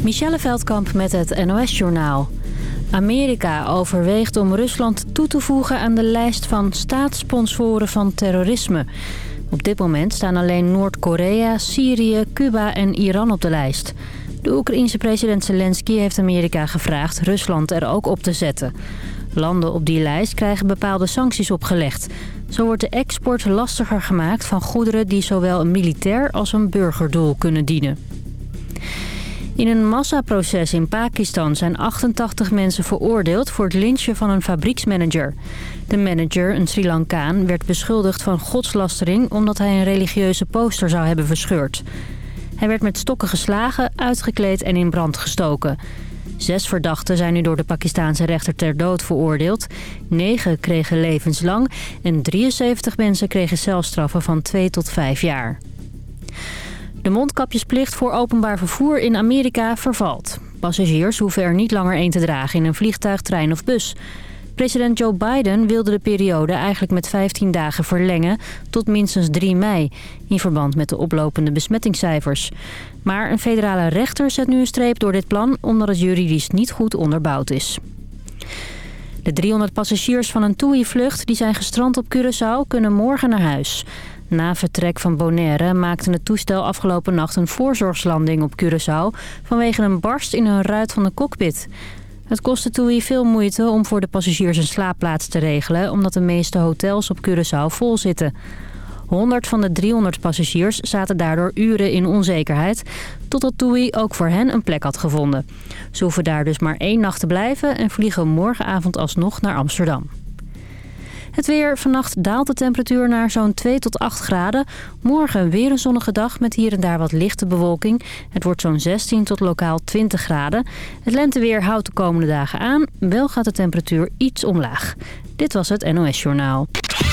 Michelle Veldkamp met het NOS-journaal. Amerika overweegt om Rusland toe te voegen aan de lijst van staatssponsoren van terrorisme. Op dit moment staan alleen Noord-Korea, Syrië, Cuba en Iran op de lijst. De Oekraïense president Zelensky heeft Amerika gevraagd Rusland er ook op te zetten. Landen op die lijst krijgen bepaalde sancties opgelegd. Zo wordt de export lastiger gemaakt van goederen die zowel een militair als een burgerdoel kunnen dienen. In een massaproces in Pakistan zijn 88 mensen veroordeeld voor het lynchen van een fabrieksmanager. De manager, een Sri Lankaan, werd beschuldigd van godslastering omdat hij een religieuze poster zou hebben verscheurd. Hij werd met stokken geslagen, uitgekleed en in brand gestoken. Zes verdachten zijn nu door de Pakistaanse rechter ter dood veroordeeld. Negen kregen levenslang en 73 mensen kregen celstraffen van 2 tot 5 jaar. De mondkapjesplicht voor openbaar vervoer in Amerika vervalt. Passagiers hoeven er niet langer één te dragen in een vliegtuig, trein of bus. President Joe Biden wilde de periode eigenlijk met 15 dagen verlengen tot minstens 3 mei... in verband met de oplopende besmettingscijfers. Maar een federale rechter zet nu een streep door dit plan... omdat het juridisch niet goed onderbouwd is. De 300 passagiers van een TUI-vlucht die zijn gestrand op Curaçao kunnen morgen naar huis. Na vertrek van Bonaire maakte het toestel afgelopen nacht een voorzorgslanding op Curaçao... vanwege een barst in een ruit van de cockpit. Het kostte TUI veel moeite om voor de passagiers een slaapplaats te regelen... omdat de meeste hotels op Curaçao vol zitten. 100 van de 300 passagiers zaten daardoor uren in onzekerheid... totdat TUI ook voor hen een plek had gevonden. Ze hoeven daar dus maar één nacht te blijven... en vliegen morgenavond alsnog naar Amsterdam. Het weer. Vannacht daalt de temperatuur naar zo'n 2 tot 8 graden. Morgen weer een zonnige dag met hier en daar wat lichte bewolking. Het wordt zo'n 16 tot lokaal 20 graden. Het lenteweer houdt de komende dagen aan. Wel gaat de temperatuur iets omlaag. Dit was het NOS Journaal.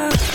her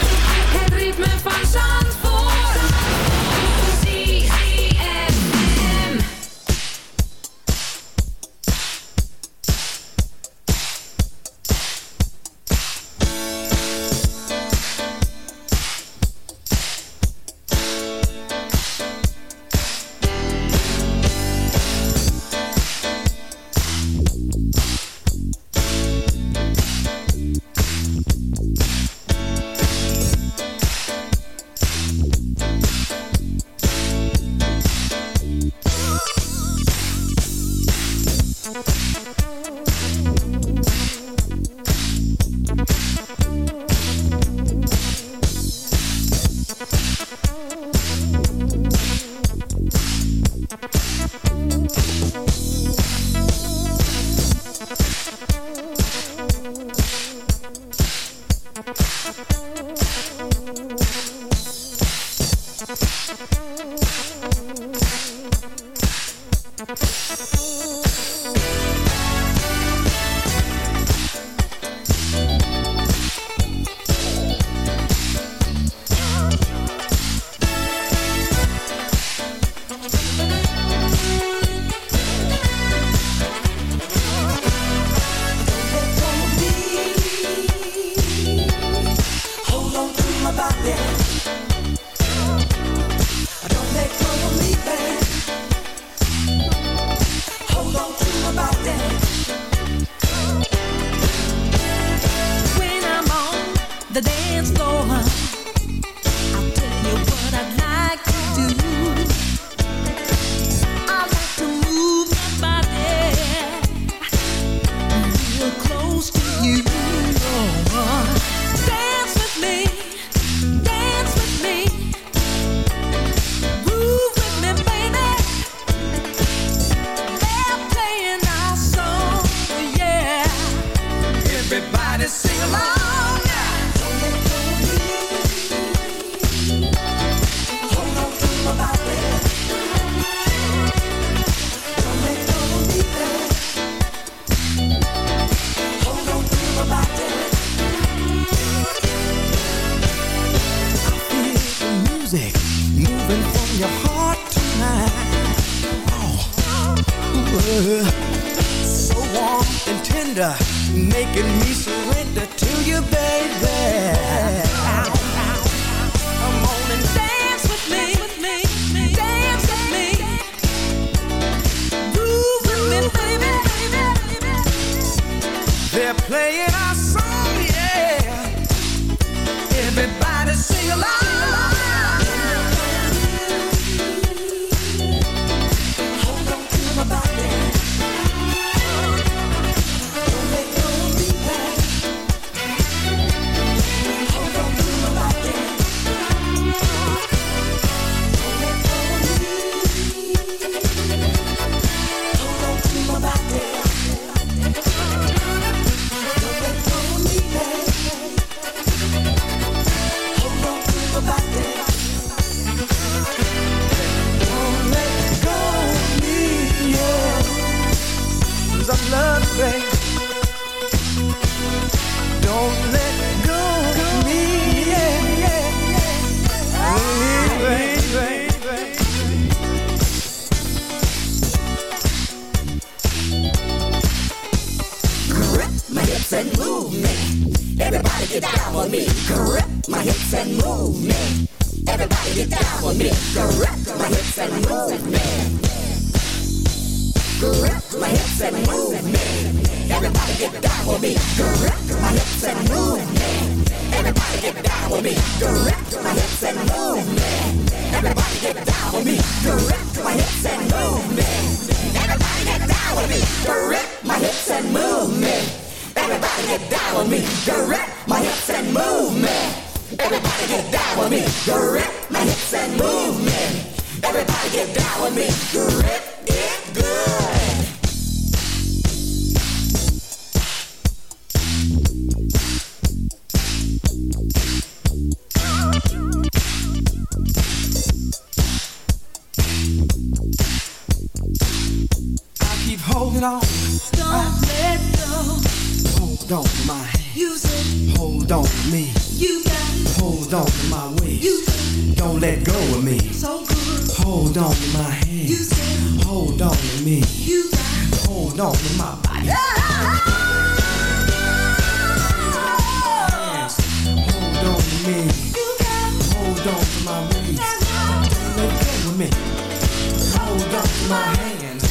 my hand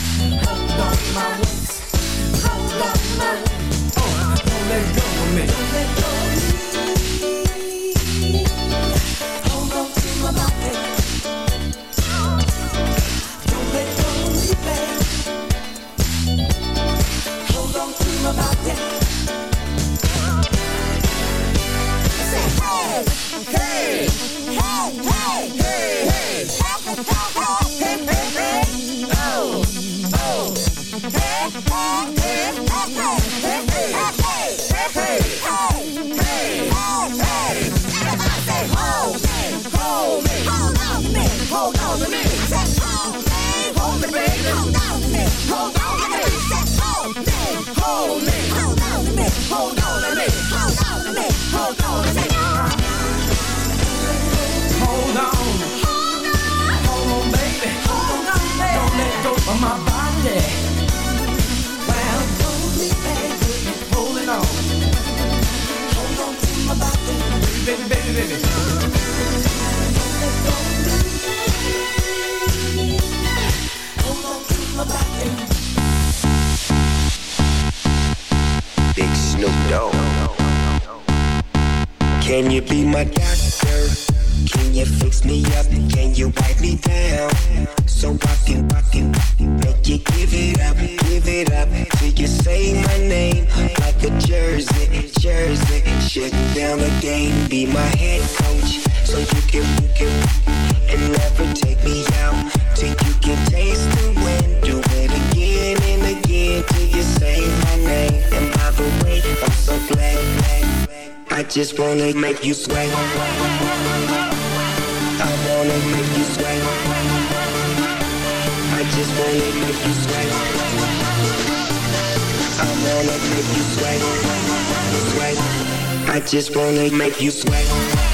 Hold on my waist. Hold on my Oh, don't let go of me. Don't let go of me. Hold on to me. Hold on, hold me. Hold on to me. Hold on to me. Hold on to me. Hold on to me. Hold on. Hold on, baby. Hold on, baby. Don't let go of my body. Big Snoop Dogg. Can you be my doctor? Can you fix me up? Can you wipe me down? So I can, I can make you give it up, give it up till you say my name like a jersey, jersey. shut down the game, be my head coach so you can, you can, and never take me out till you can taste it. just wanna make you sway. I wanna make you sway. I just wanna make you sway. I wanna make you sway. Sweat. I just wanna make you sway.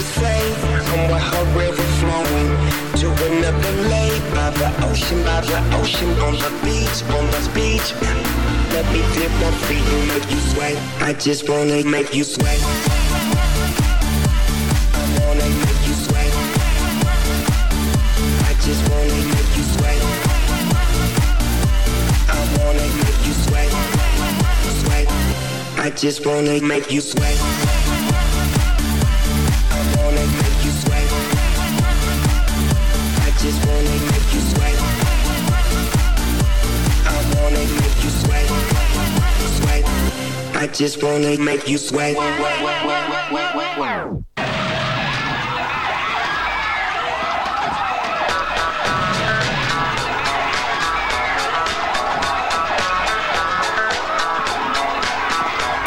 Her river flowing to another lake by the ocean, by the ocean, on the beach, on the beach. Let me dip my feet and make you sweat. I just wanna make you sweat. I wanna make you sweat. I just wanna make you sweat. I wanna make you sweat. Sweat. I just wanna make you sweat. Just wanna make you sweat.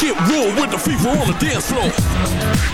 Get raw with the fever on the dance floor.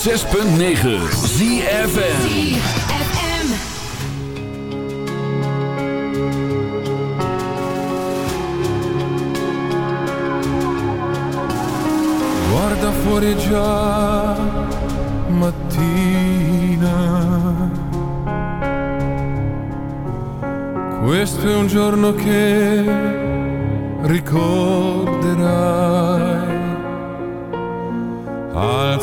106.9 ZFM. Guarda fuori già mattina. Questo è un giorno che ricorderai.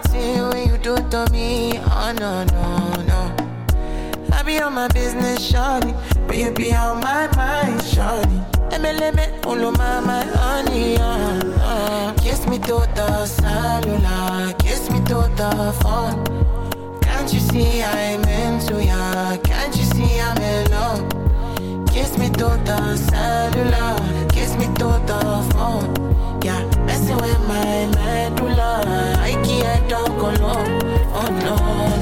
See when you do to me. Oh no, no, no. I be on my business, shawty. But you be on my mind, shawty. MLM, all my, my honey, uh, uh. Kiss me to the cellular, kiss me to the phone. Can't you see I'm into ya? Can't you see I'm in love? Kiss me to the cellular, kiss me to the phone. Messing with my medulla. I can't talk alone. Oh no,